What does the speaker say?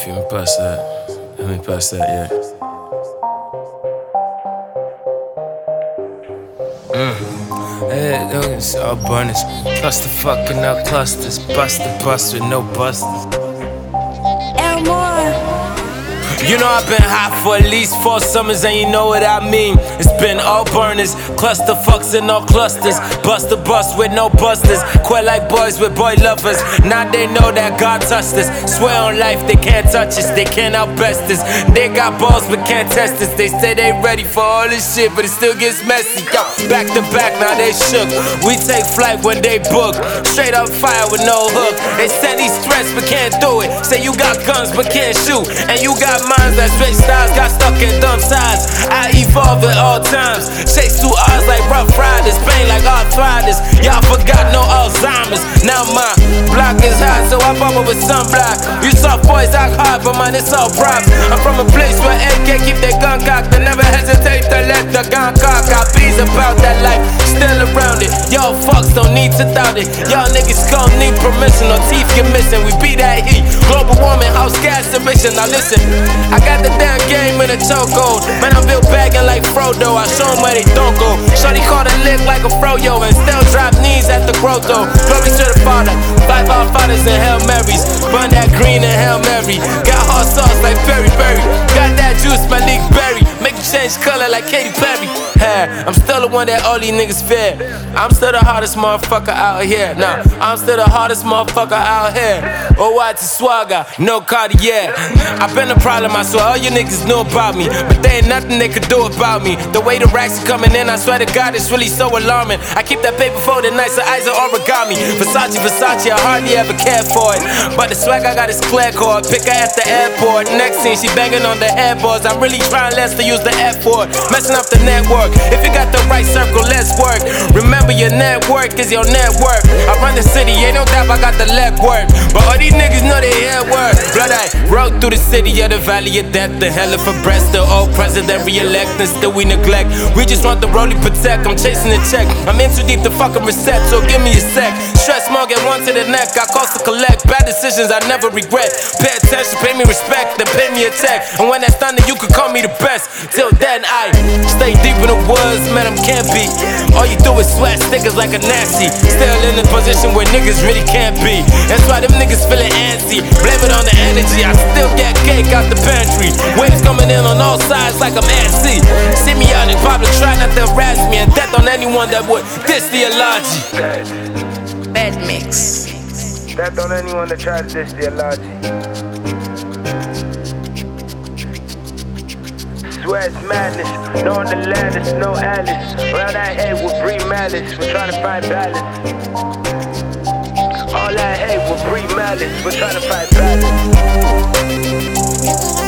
if you can bust that. Let me bust that, yeah. All burners. Cluster fucking up clusters. Bust the bust with no busters. You know I've been hot for at least four summers, and you know what I mean. It's been all burners, cluster fucks and all clusters. Bust the bust with no busters. Quit like boys with boy lovers. Now they know that God touched us. Swear on life they can't touch us, they can't outbest us. They got balls but can't test us. They say they ready for all this shit, but it still gets messy. Yo, back to back, now they shook. We take flight when they book. Straight up fire with no hook. They send these threats but can't do it. Say you got guns but can't shoot, and you got minds that switch styles, got stuck in dumb sides. I evolve at all times. Chase two odds like rough riders, pain like arthritis. Y'all forgot no Alzheimer's. Now my block is hot, so I bubble with sunblock. You soft boys act hard, but man, it's all props. I'm from a place where Don't need to doubt it. Y'all niggas gon' need permission or teeth get missing. We beat that heat. Global warming, house gas emission. Now listen, I got the damn game in a chokehold. Man, I'm built bagging like Frodo. I show 'em where they don't go. Shorty caught a lick like a froyo and still drop knees at the grotto. Glory to the Father. Five our fathers and Hail Marys. Burn that green and Hail Mary. Got hot sauce like Berry Berry. Change color like Katy Perry. I'm still the one that all these niggas fear. I'm still the hardest motherfucker out here. Nah, I'm still the hardest motherfucker out here. Oh, what swagger, no Cartier. I've been a problem, I swear all you niggas know about me. But there ain't nothing they could do about me. The way the racks are coming in, I swear to God, it's really so alarming. I keep that paper folded nice, so eyes are origami. Versace, Versace, I hardly ever cared for it. But the swag I got is clear cord. Pick her at the airport. Next scene, she banging on the headboards. I'm really trying less to use the F word. Messing up the network. If you got the right circle, let's work. Remember your network is your network. I run the city, ain't no doubt I got the leg work. But all these niggas know they head work. Through the city of the valley of death. The hell of a breast, the old president re-elect, and still we neglect. We just want the rollie protect. I'm chasing the check. I'm in too deep to fucking reset, so give me a sec. Stress more, get one to the neck. I cost to collect. Bad decisions I never regret. Pay attention, pay me respect, then pay me a check. And when that's done, you can call me the best. Till then, I stay deep in the woods, man, I'm campy. All you do is sweat stickers like a nasty. Still in a position where niggas really can't be. That's why them niggas feeling antsy. Blame it on the energy. I still get cake out the pantry. Waves coming in on all sides like I'm antsy. See me out in public, try not to harass me. And death on anyone that would diss the allergy. Bad mix. Death on anyone that tries to diss the allergy. Swear it's madness, no on the lattice, no Alice. Around that hate will breed malice, we're trying to find balance. All that hate will breed malice, we're trying to find balance.